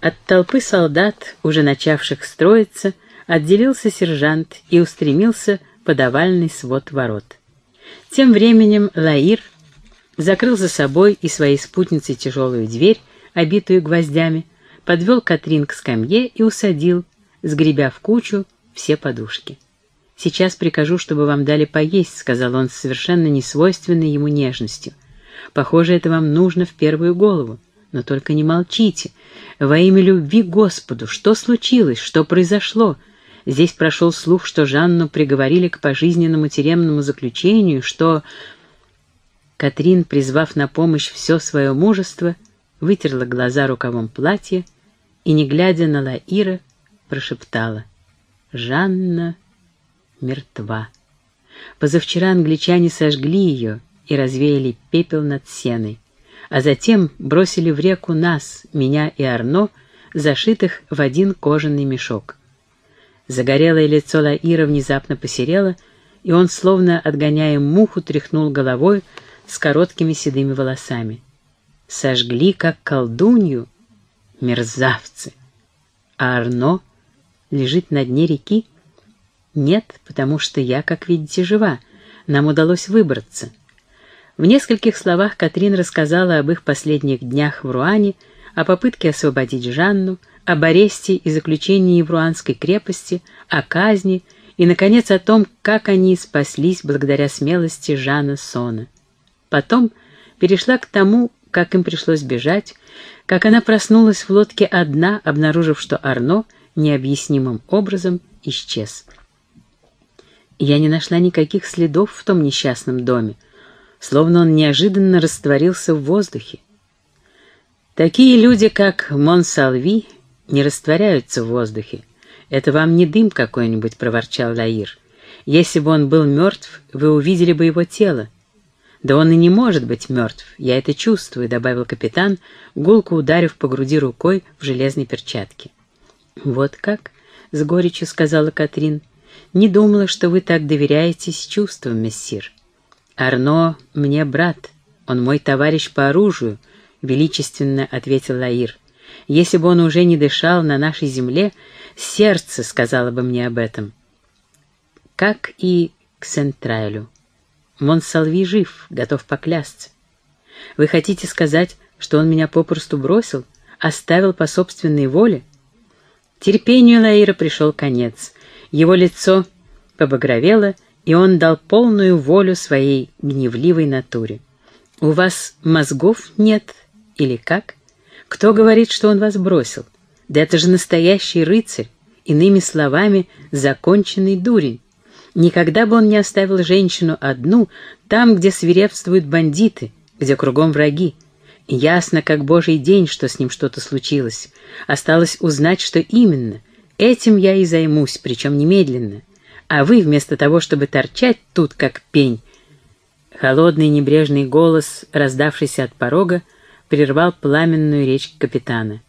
От толпы солдат, уже начавших строиться, отделился сержант и устремился под овальный свод ворот. Тем временем Лаир закрыл за собой и своей спутницей тяжелую дверь, обитую гвоздями, подвел Катрин к скамье и усадил, сгребя в кучу все подушки. «Сейчас прикажу, чтобы вам дали поесть», — сказал он с совершенно несвойственной ему нежностью. «Похоже, это вам нужно в первую голову. Но только не молчите. Во имя любви Господу, что случилось, что произошло? Здесь прошел слух, что Жанну приговорили к пожизненному тюремному заключению, что...» Катрин, призвав на помощь все свое мужество, вытерла глаза рукавом платья и, не глядя на Лаира, прошептала «Жанна...» мертва. Позавчера англичане сожгли ее и развеяли пепел над сеной, а затем бросили в реку нас, меня и Арно, зашитых в один кожаный мешок. Загорелое лицо Лаира внезапно посерело, и он, словно отгоняя муху, тряхнул головой с короткими седыми волосами. Сожгли, как колдунью, мерзавцы. А Арно лежит на дне реки, «Нет, потому что я, как видите, жива. Нам удалось выбраться». В нескольких словах Катрин рассказала об их последних днях в Руане, о попытке освободить Жанну, об аресте и заключении в Руанской крепости, о казни и, наконец, о том, как они спаслись благодаря смелости Жана Сона. Потом перешла к тому, как им пришлось бежать, как она проснулась в лодке одна, обнаружив, что Арно необъяснимым образом исчез. Я не нашла никаких следов в том несчастном доме, словно он неожиданно растворился в воздухе. Такие люди, как Монсалви, не растворяются в воздухе. Это вам не дым какой-нибудь, — проворчал Лаир. Если бы он был мертв, вы увидели бы его тело. Да он и не может быть мертв, я это чувствую, — добавил капитан, гулко ударив по груди рукой в железной перчатке. Вот как, — с горечью сказала Катрин, — не думала, что вы так доверяетесь чувствам, мессир. Арно мне брат, он мой товарищ по оружию, — величественно ответил Лаир. Если бы он уже не дышал на нашей земле, сердце сказало бы мне об этом. Как и к Сентрайлю. Монсалви жив, готов поклясться. Вы хотите сказать, что он меня попросту бросил, оставил по собственной воле? Терпению Лаира пришел конец. Его лицо побагровело, и он дал полную волю своей гневливой натуре. «У вас мозгов нет? Или как? Кто говорит, что он вас бросил? Да это же настоящий рыцарь, иными словами, законченный дурень. Никогда бы он не оставил женщину одну там, где свирепствуют бандиты, где кругом враги. Ясно, как божий день, что с ним что-то случилось. Осталось узнать, что именно. Этим я и займусь, причем немедленно. А вы, вместо того, чтобы торчать тут, как пень... Холодный небрежный голос, раздавшийся от порога, прервал пламенную речь капитана.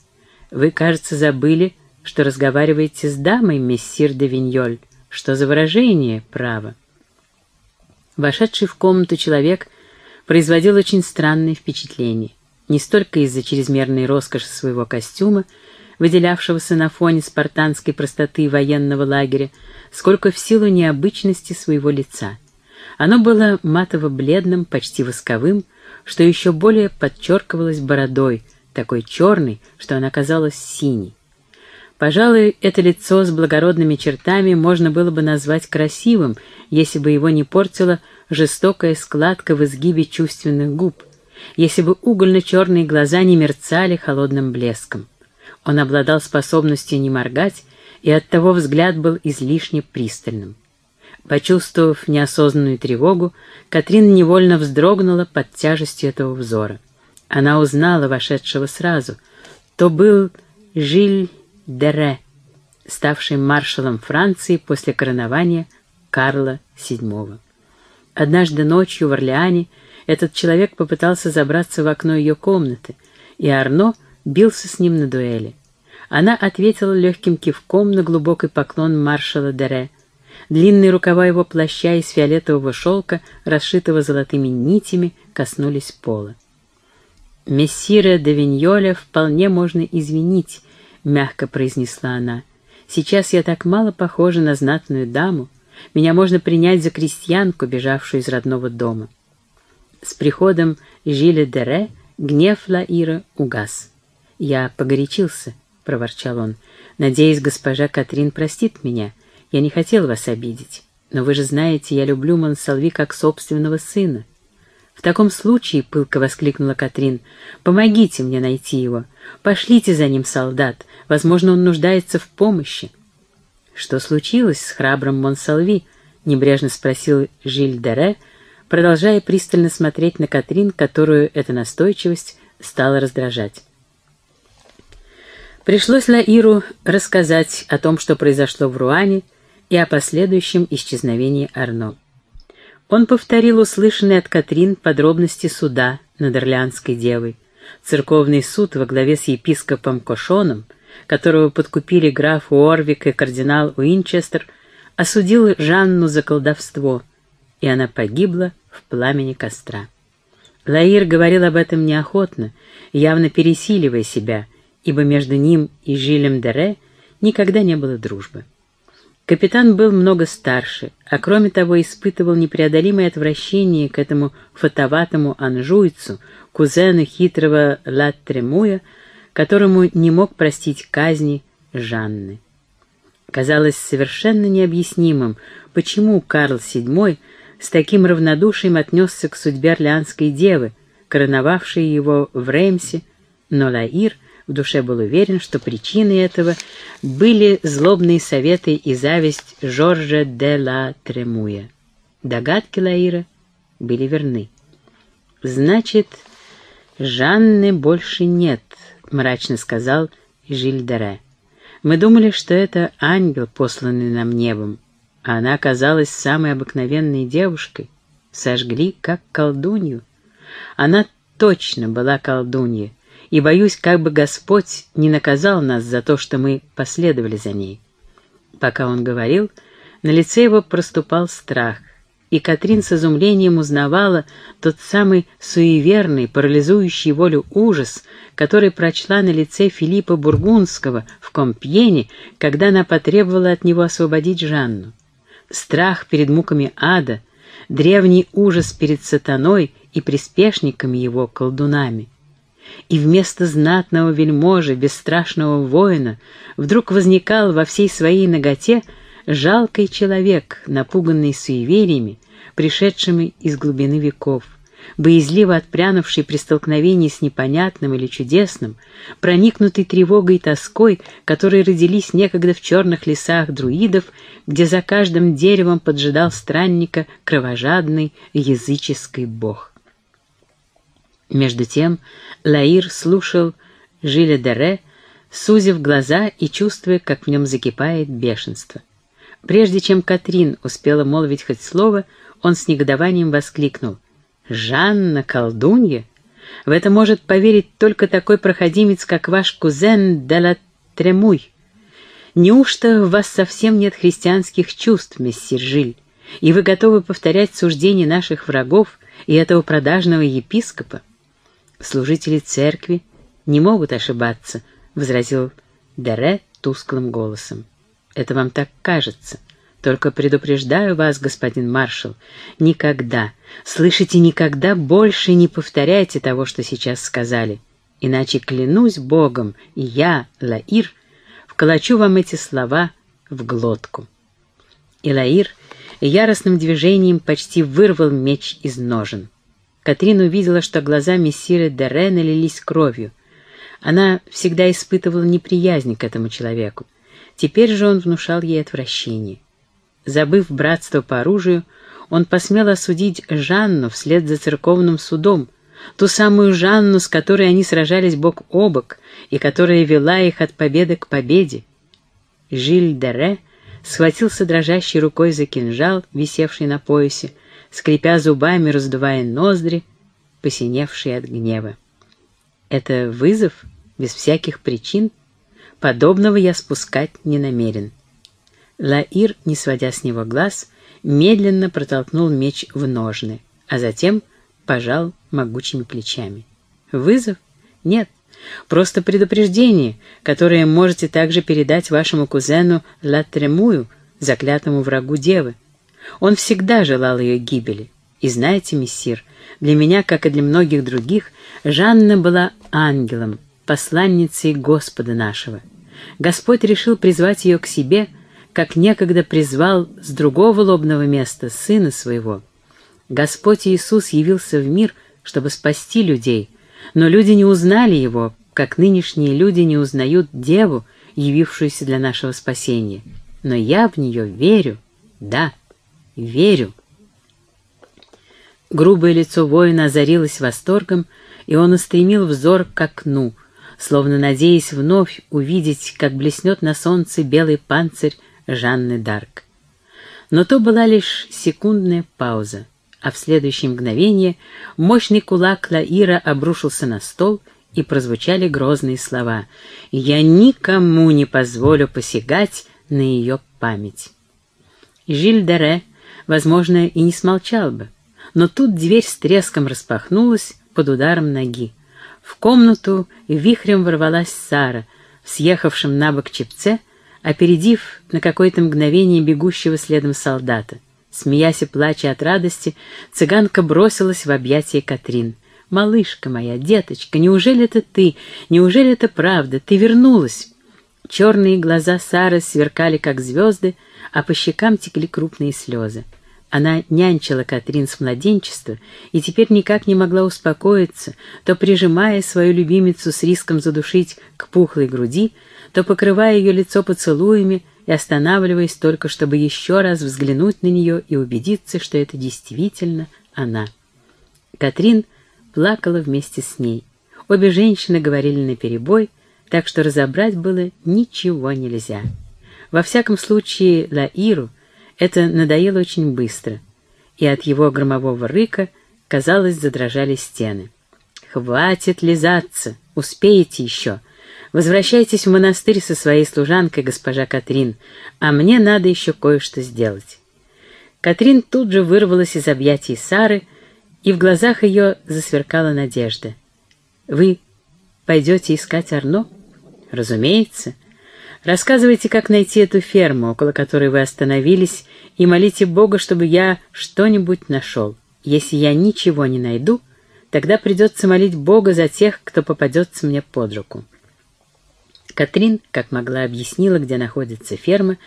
«Вы, кажется, забыли, что разговариваете с дамой, мессир де Виньоль. Что за выражение, право?» Вошедший в комнату человек производил очень странное впечатление. Не столько из-за чрезмерной роскоши своего костюма, выделявшегося на фоне спартанской простоты военного лагеря, сколько в силу необычности своего лица. Оно было матово-бледным, почти восковым, что еще более подчеркивалось бородой, такой черной, что она казалась синей. Пожалуй, это лицо с благородными чертами можно было бы назвать красивым, если бы его не портила жестокая складка в изгибе чувственных губ, если бы угольно-черные глаза не мерцали холодным блеском. Он обладал способностью не моргать, и оттого взгляд был излишне пристальным. Почувствовав неосознанную тревогу, Катрин невольно вздрогнула под тяжестью этого взора. Она узнала вошедшего сразу. То был Жиль Дере, ставший маршалом Франции после коронования Карла VII. Однажды ночью в Орлеане этот человек попытался забраться в окно ее комнаты, и Арно бился с ним на дуэли. Она ответила легким кивком на глубокий поклон маршала Дере. Длинные рукава его плаща из фиолетового шелка, расшитого золотыми нитями, коснулись пола. Мессира де Виньоля вполне можно извинить, — мягко произнесла она. «Сейчас я так мало похожа на знатную даму. Меня можно принять за крестьянку, бежавшую из родного дома». С приходом Жиля Дере гнев Лаира угас. «Я погорячился», — проворчал он. «Надеюсь, госпожа Катрин простит меня. Я не хотел вас обидеть. Но вы же знаете, я люблю Монсалви как собственного сына. «В таком случае», — пылко воскликнула Катрин, — «помогите мне найти его. Пошлите за ним солдат. Возможно, он нуждается в помощи». «Что случилось с храбрым Монсалви?» — небрежно спросил Жиль Дере, продолжая пристально смотреть на Катрин, которую эта настойчивость стала раздражать. Пришлось Лаиру рассказать о том, что произошло в Руане, и о последующем исчезновении Арно. Он повторил услышанные от Катрин подробности суда над Орлеанской девой. Церковный суд во главе с епископом Кошоном, которого подкупили граф Уорвик и кардинал Уинчестер, осудил Жанну за колдовство, и она погибла в пламени костра. Лаир говорил об этом неохотно, явно пересиливая себя, ибо между ним и Жилем Дере никогда не было дружбы. Капитан был много старше, а кроме того испытывал непреодолимое отвращение к этому фотоватому анжуйцу, кузену хитрого Латтремуя, которому не мог простить казни Жанны. Казалось совершенно необъяснимым, почему Карл VII с таким равнодушием отнесся к судьбе Орлеанской девы, короновавшей его в Реймсе, но Лаир — в душе был уверен, что причиной этого были злобные советы и зависть Жоржа де ла Тремуя. Догадки Лаира были верны. «Значит, Жанны больше нет», — мрачно сказал Жильдере. «Мы думали, что это ангел, посланный нам небом, а она оказалась самой обыкновенной девушкой. Сожгли, как колдунью. Она точно была колдунья, и боюсь, как бы Господь не наказал нас за то, что мы последовали за ней». Пока он говорил, на лице его проступал страх, и Катрин с изумлением узнавала тот самый суеверный, парализующий волю ужас, который прочла на лице Филиппа Бургундского в Компьене, когда она потребовала от него освободить Жанну. Страх перед муками ада, древний ужас перед сатаной и приспешниками его колдунами — и вместо знатного вельможи, бесстрашного воина, вдруг возникал во всей своей ноготе жалкий человек, напуганный суевериями, пришедшими из глубины веков, боязливо отпрянувший при столкновении с непонятным или чудесным, проникнутый тревогой и тоской, которые родились некогда в черных лесах друидов, где за каждым деревом поджидал странника кровожадный языческий бог. Между тем Лаир слушал Жиля Дере, сузив глаза и чувствуя, как в нем закипает бешенство. Прежде чем Катрин успела молвить хоть слово, он с негодованием воскликнул. «Жанна, колдунья? В это может поверить только такой проходимец, как ваш кузен Дела Тремуй. Неужто у вас совсем нет христианских чувств, мессир Жиль, и вы готовы повторять суждения наших врагов и этого продажного епископа? «Служители церкви не могут ошибаться», — возразил Дере тусклым голосом. «Это вам так кажется. Только предупреждаю вас, господин маршал, никогда, слышите, никогда больше не повторяйте того, что сейчас сказали. Иначе, клянусь Богом, и я, Лаир, вколочу вам эти слова в глотку». И Лаир яростным движением почти вырвал меч из ножен. Катрин увидела, что глаза мессира Дере налились кровью. Она всегда испытывала неприязнь к этому человеку. Теперь же он внушал ей отвращение. Забыв братство по оружию, он посмел осудить Жанну вслед за церковным судом, ту самую Жанну, с которой они сражались бок о бок и которая вела их от победы к победе. Жиль Дере схватился дрожащей рукой за кинжал, висевший на поясе, скрипя зубами, раздувая ноздри, посиневшие от гнева. Это вызов без всяких причин. Подобного я спускать не намерен. Лаир, не сводя с него глаз, медленно протолкнул меч в ножны, а затем пожал могучими плечами. Вызов? Нет, Просто предупреждение, которое можете также передать вашему кузену Латремую, заклятому врагу девы. Он всегда желал ее гибели. И знаете, мессир, для меня, как и для многих других, Жанна была ангелом, посланницей Господа нашего. Господь решил призвать ее к себе, как некогда призвал с другого лобного места сына своего. Господь Иисус явился в мир, чтобы спасти людей, но люди не узнали его, как нынешние люди не узнают Деву, явившуюся для нашего спасения. Но я в нее верю, да, верю. Грубое лицо воина озарилось восторгом, и он устремил взор к окну, словно надеясь вновь увидеть, как блеснет на солнце белый панцирь Жанны Дарк. Но то была лишь секундная пауза, а в следующее мгновение мощный кулак Лаира обрушился на стол, и прозвучали грозные слова «Я никому не позволю посягать на ее память». Жиль Дере, возможно, и не смолчал бы, но тут дверь с треском распахнулась под ударом ноги. В комнату вихрем ворвалась Сара, съехавшим на бок чепце, опередив на какое-то мгновение бегущего следом солдата. Смеясь и плача от радости, цыганка бросилась в объятия Катрин. «Малышка моя, деточка, неужели это ты? Неужели это правда? Ты вернулась?» Черные глаза Сары сверкали, как звезды, а по щекам текли крупные слезы. Она нянчила Катрин с младенчества и теперь никак не могла успокоиться, то прижимая свою любимицу с риском задушить к пухлой груди, то покрывая ее лицо поцелуями и останавливаясь только, чтобы еще раз взглянуть на нее и убедиться, что это действительно она. Катрин плакала вместе с ней. Обе женщины говорили наперебой, так что разобрать было ничего нельзя. Во всяком случае, Лаиру это надоело очень быстро, и от его громового рыка, казалось, задрожали стены. «Хватит лизаться! Успеете еще! Возвращайтесь в монастырь со своей служанкой, госпожа Катрин, а мне надо еще кое-что сделать». Катрин тут же вырвалась из объятий Сары, и в глазах ее засверкала надежда. «Вы пойдете искать Арно?» «Разумеется. Рассказывайте, как найти эту ферму, около которой вы остановились, и молите Бога, чтобы я что-нибудь нашел. Если я ничего не найду, тогда придется молить Бога за тех, кто попадется мне под руку». Катрин, как могла, объяснила, где находится ферма,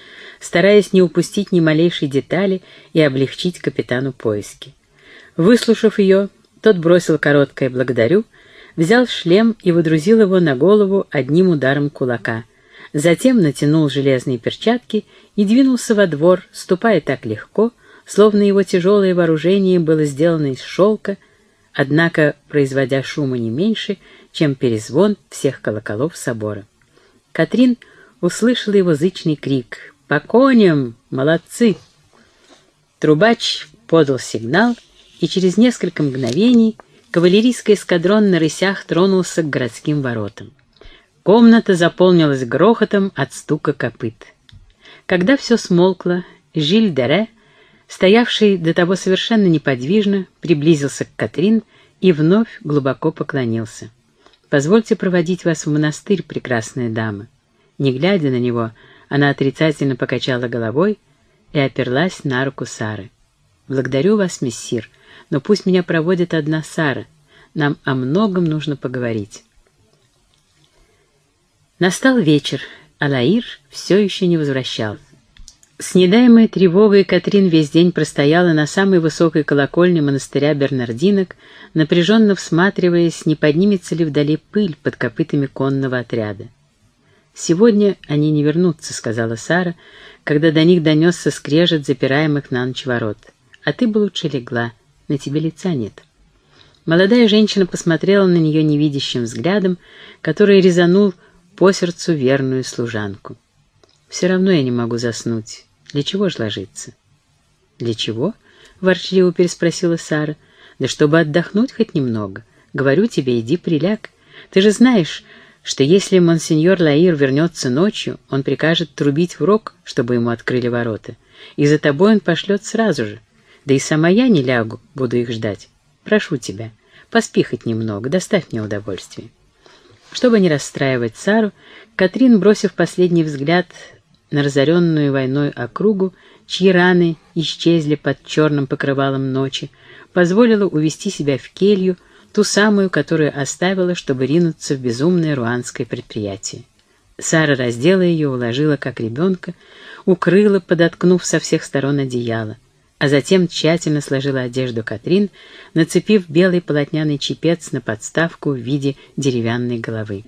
стараясь не упустить ни малейшей детали и облегчить капитану поиски. Выслушав ее, тот бросил короткое «благодарю», взял шлем и выдрузил его на голову одним ударом кулака — Затем натянул железные перчатки и двинулся во двор, ступая так легко, словно его тяжелое вооружение было сделано из шелка, однако производя шума не меньше, чем перезвон всех колоколов собора. Катрин услышала его зычный крик «По коням! Молодцы!» Трубач подал сигнал, и через несколько мгновений кавалерийский эскадрон на рысях тронулся к городским воротам. Комната заполнилась грохотом от стука копыт. Когда все смолкло, Жиль Дере, стоявший до того совершенно неподвижно, приблизился к Катрин и вновь глубоко поклонился. «Позвольте проводить вас в монастырь, прекрасная дама». Не глядя на него, она отрицательно покачала головой и оперлась на руку Сары. «Благодарю вас, мессир, но пусть меня проводит одна Сара. Нам о многом нужно поговорить». Настал вечер, а Лаир все еще не возвращался. С недаемой тревогой Катрин весь день простояла на самой высокой колокольне монастыря Бернардинок, напряженно всматриваясь, не поднимется ли вдали пыль под копытами конного отряда. «Сегодня они не вернутся», — сказала Сара, когда до них донесся скрежет запираемых на ночь ворот. «А ты бы лучше легла, на тебе лица нет». Молодая женщина посмотрела на нее невидящим взглядом, который резанул по сердцу верную служанку. Все равно я не могу заснуть. Для чего ж ложиться? Для чего? Ворчливо переспросила Сара. Да чтобы отдохнуть хоть немного. Говорю тебе, иди приляг. Ты же знаешь, что если монсеньор Лаир вернется ночью, он прикажет трубить в рог, чтобы ему открыли ворота. И за тобой он пошлет сразу же. Да и сама я не лягу, буду их ждать. Прошу тебя, поспи хоть немного, доставь мне удовольствие. Чтобы не расстраивать Сару, Катрин, бросив последний взгляд на разоренную войной округу, чьи раны исчезли под черным покрывалом ночи, позволила увести себя в келью, ту самую, которую оставила, чтобы ринуться в безумное руанское предприятие. Сара раздела ее, уложила как ребенка, укрыла, подоткнув со всех сторон одеяло, а затем тщательно сложила одежду Катрин, нацепив белый полотняный чепец на подставку в виде деревянной головы.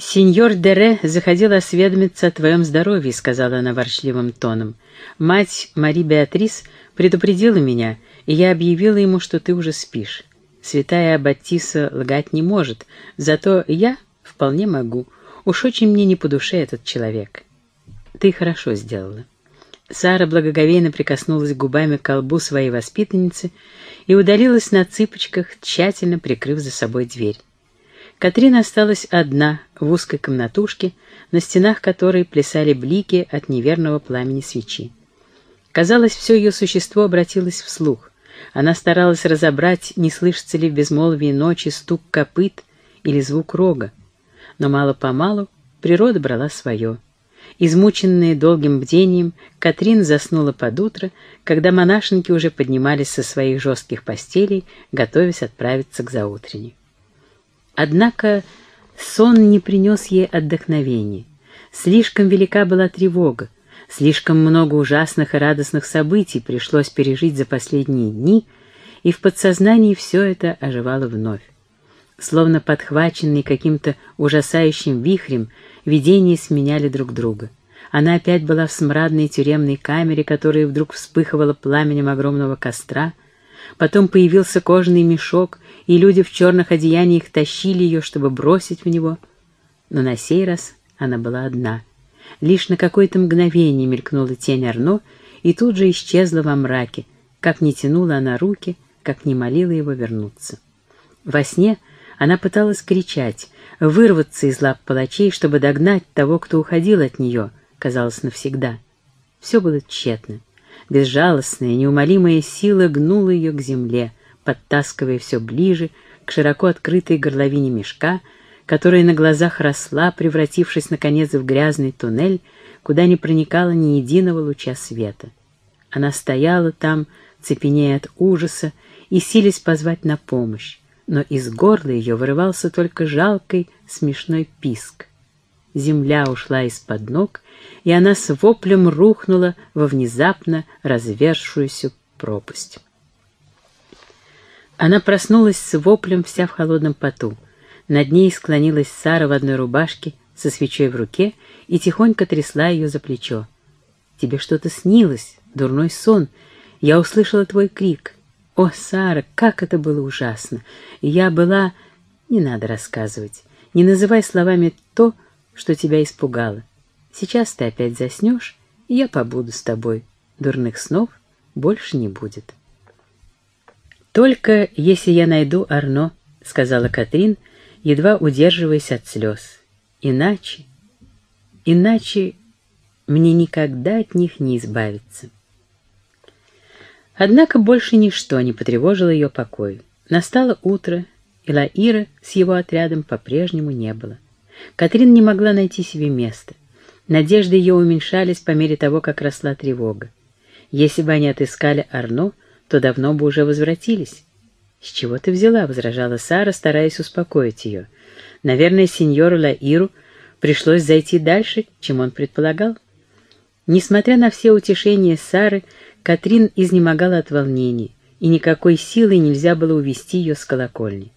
«Сеньор Дере заходил осведомиться о твоем здоровье», — сказала она ворчливым тоном. «Мать Мари Беатрис предупредила меня, и я объявила ему, что ты уже спишь. Святая Аббатиса лгать не может, зато я вполне могу. Уж очень мне не по душе этот человек». «Ты хорошо сделала». Сара благоговейно прикоснулась губами к колбу своей воспитанницы и удалилась на цыпочках, тщательно прикрыв за собой дверь. Катрина осталась одна в узкой комнатушке, на стенах которой плясали блики от неверного пламени свечи. Казалось, все ее существо обратилось вслух. Она старалась разобрать, не слышится ли в безмолвии ночи стук копыт или звук рога. Но мало-помалу природа брала свое. Измученная долгим бдением, Катрин заснула под утро, когда монашенки уже поднимались со своих жестких постелей, готовясь отправиться к заутренней. Однако сон не принес ей отдохновения. Слишком велика была тревога, слишком много ужасных и радостных событий пришлось пережить за последние дни, и в подсознании все это оживало вновь. Словно подхваченный каким-то ужасающим вихрем, видения сменяли друг друга. Она опять была в смрадной тюремной камере, которая вдруг вспыхивала пламенем огромного костра — Потом появился кожаный мешок, и люди в черных одеяниях тащили ее, чтобы бросить в него. Но на сей раз она была одна. Лишь на какое-то мгновение мелькнула тень Арно, и тут же исчезла во мраке, как не тянула она руки, как не молила его вернуться. Во сне она пыталась кричать, вырваться из лап палачей, чтобы догнать того, кто уходил от нее, казалось, навсегда. Все было тщетно. Безжалостная, неумолимая сила гнула ее к земле, подтаскивая все ближе к широко открытой горловине мешка, которая на глазах росла, превратившись, наконец, в грязный туннель, куда не проникало ни единого луча света. Она стояла там, цепенея от ужаса, и силясь позвать на помощь, но из горла ее вырывался только жалкий смешной писк. Земля ушла из-под ног, и она с воплем рухнула во внезапно развершуюся пропасть. Она проснулась с воплем вся в холодном поту. Над ней склонилась Сара в одной рубашке со свечой в руке и тихонько трясла ее за плечо. «Тебе что-то снилось, дурной сон. Я услышала твой крик. О, Сара, как это было ужасно! Я была... Не надо рассказывать. Не называй словами то, что тебя испугало. Сейчас ты опять заснешь, и я побуду с тобой. Дурных снов больше не будет. «Только если я найду Арно», — сказала Катрин, едва удерживаясь от слез. «Иначе, иначе мне никогда от них не избавиться». Однако больше ничто не потревожило ее покой. Настало утро, и Лаира с его отрядом по-прежнему не было. Катрин не могла найти себе места. Надежды ее уменьшались по мере того, как росла тревога. Если бы они отыскали Арно, то давно бы уже возвратились. «С чего ты взяла?» — возражала Сара, стараясь успокоить ее. «Наверное, сеньору Лаиру пришлось зайти дальше, чем он предполагал». Несмотря на все утешения Сары, Катрин изнемогала от волнения, и никакой силой нельзя было увести ее с колокольни.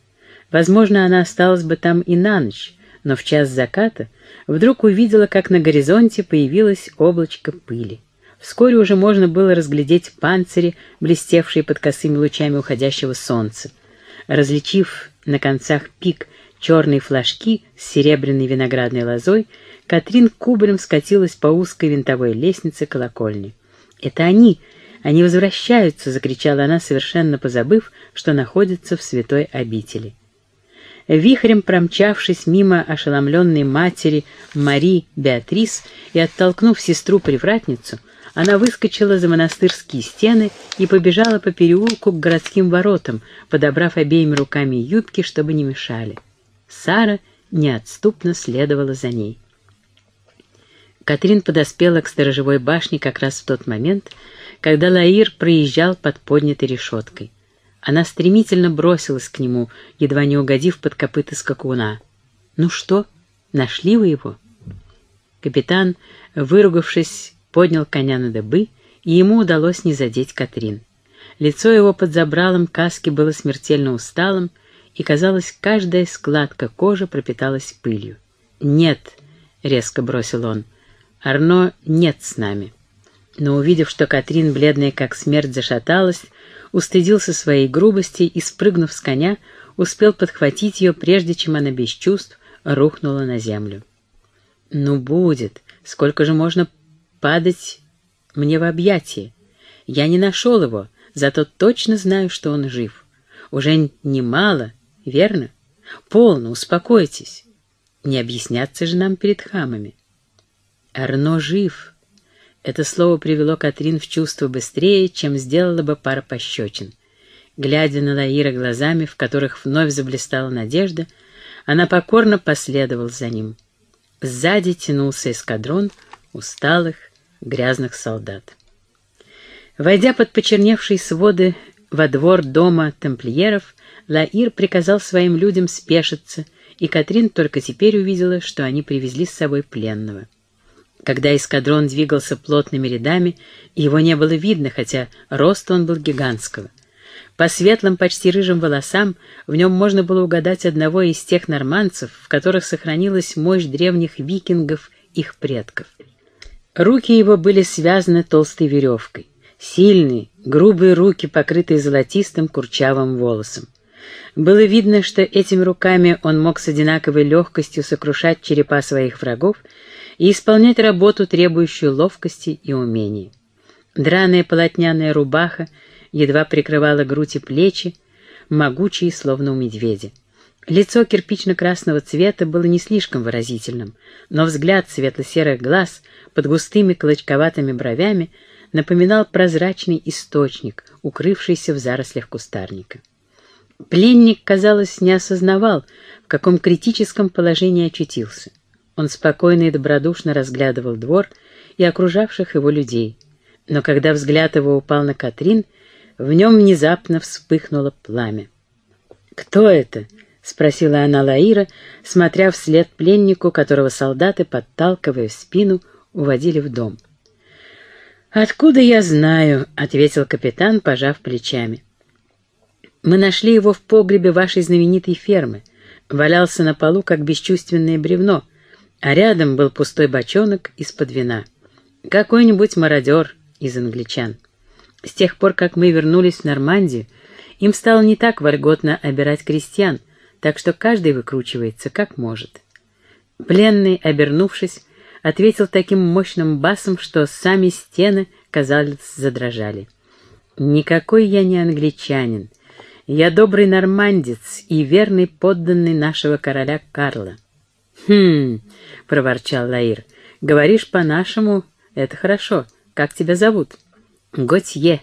Возможно, она осталась бы там и на ночь, но в час заката вдруг увидела, как на горизонте появилось облачко пыли. Вскоре уже можно было разглядеть панцири, блестевшие под косыми лучами уходящего солнца. Различив на концах пик черные флажки с серебряной виноградной лозой, Катрин кубарем скатилась по узкой винтовой лестнице колокольни. «Это они! Они возвращаются!» — закричала она, совершенно позабыв, что находится в святой обители. Вихрем промчавшись мимо ошеломленной матери Мари Беатрис и оттолкнув сестру-привратницу, она выскочила за монастырские стены и побежала по переулку к городским воротам, подобрав обеими руками юбки, чтобы не мешали. Сара неотступно следовала за ней. Катрин подоспела к сторожевой башне как раз в тот момент, когда Лаир проезжал под поднятой решеткой. Она стремительно бросилась к нему, едва не угодив под копыта скакуна. «Ну что, нашли вы его?» Капитан, выругавшись, поднял коня на дыбы, и ему удалось не задеть Катрин. Лицо его под забралом каски было смертельно усталым, и, казалось, каждая складка кожи пропиталась пылью. «Нет», — резко бросил он, — «Арно нет с нами». Но, увидев, что Катрин, бледная как смерть, зашаталась, устыдился своей грубости и, спрыгнув с коня, успел подхватить ее, прежде чем она без чувств рухнула на землю. «Ну, будет. Сколько же можно падать мне в объятия? Я не нашел его, зато точно знаю, что он жив. Уже немало, верно? Полно, успокойтесь. Не объясняться же нам перед хамами. Арно жив. Это слово привело Катрин в чувство быстрее, чем сделала бы пара пощечин. Глядя на Лаира глазами, в которых вновь заблистала надежда, она покорно последовала за ним. Сзади тянулся эскадрон усталых, грязных солдат. Войдя под почерневшие своды во двор дома тамплиеров, Лаир приказал своим людям спешиться, и Катрин только теперь увидела, что они привезли с собой пленного. Когда эскадрон двигался плотными рядами, его не было видно, хотя рост он был гигантского. По светлым, почти рыжим волосам в нем можно было угадать одного из тех норманцев, в которых сохранилась мощь древних викингов, их предков. Руки его были связаны толстой веревкой. Сильные, грубые руки, покрытые золотистым курчавым волосом. Было видно, что этими руками он мог с одинаковой легкостью сокрушать черепа своих врагов и исполнять работу, требующую ловкости и умений. Драная полотняная рубаха едва прикрывала грудь и плечи, могучие, словно у медведя. Лицо кирпично-красного цвета было не слишком выразительным, но взгляд светло-серых глаз под густыми клочковатыми бровями напоминал прозрачный источник, укрывшийся в зарослях кустарника. Пленник, казалось, не осознавал, в каком критическом положении очутился. Он спокойно и добродушно разглядывал двор и окружавших его людей. Но когда взгляд его упал на Катрин, в нем внезапно вспыхнуло пламя. «Кто это?» — спросила она Лаира, смотря вслед пленнику, которого солдаты, подталкивая в спину, уводили в дом. «Откуда я знаю?» — ответил капитан, пожав плечами. «Мы нашли его в погребе вашей знаменитой фермы. Валялся на полу, как бесчувственное бревно, а рядом был пустой бочонок из-под вина. Какой-нибудь мародер из англичан. С тех пор, как мы вернулись в Нормандию, им стало не так вольготно обирать крестьян, так что каждый выкручивается, как может». Пленный, обернувшись, ответил таким мощным басом, что сами стены, казалось, задрожали. «Никакой я не англичанин. Я добрый нормандец и верный подданный нашего короля Карла». «Хм!» — проворчал Лаир. «Говоришь по-нашему, это хорошо. Как тебя зовут?» «Готье.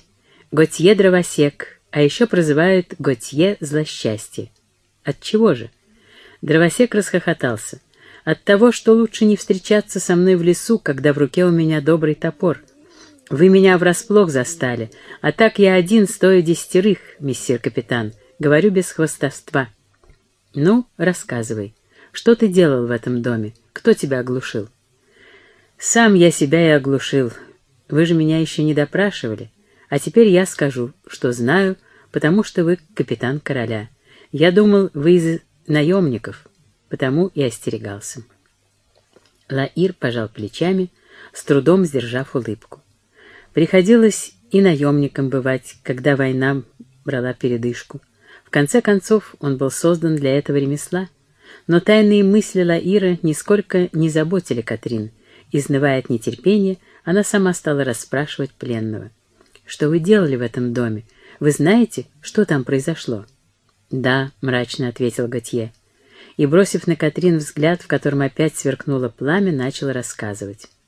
Готье Дровосек, а еще прозывают Готье Злосчастье». «Отчего же?» Дровосек расхохотался от того, что лучше не встречаться со мной в лесу, когда в руке у меня добрый топор. Вы меня врасплох застали, а так я один стою десятерых, мессир капитан, говорю без хвостовства. Ну, рассказывай, что ты делал в этом доме? Кто тебя оглушил? Сам я себя и оглушил. Вы же меня еще не допрашивали. А теперь я скажу, что знаю, потому что вы капитан короля. Я думал, вы из наемников потому и остерегался. Лаир пожал плечами, с трудом сдержав улыбку. Приходилось и наемникам бывать, когда война брала передышку. В конце концов, он был создан для этого ремесла, но тайные мысли Лаира нисколько не заботили Катрин. Изнывая от нетерпения, она сама стала расспрашивать пленного. «Что вы делали в этом доме? Вы знаете, что там произошло?» «Да», — мрачно ответил Готье и, бросив на Катрин взгляд, в котором опять сверкнуло пламя, начал рассказывать.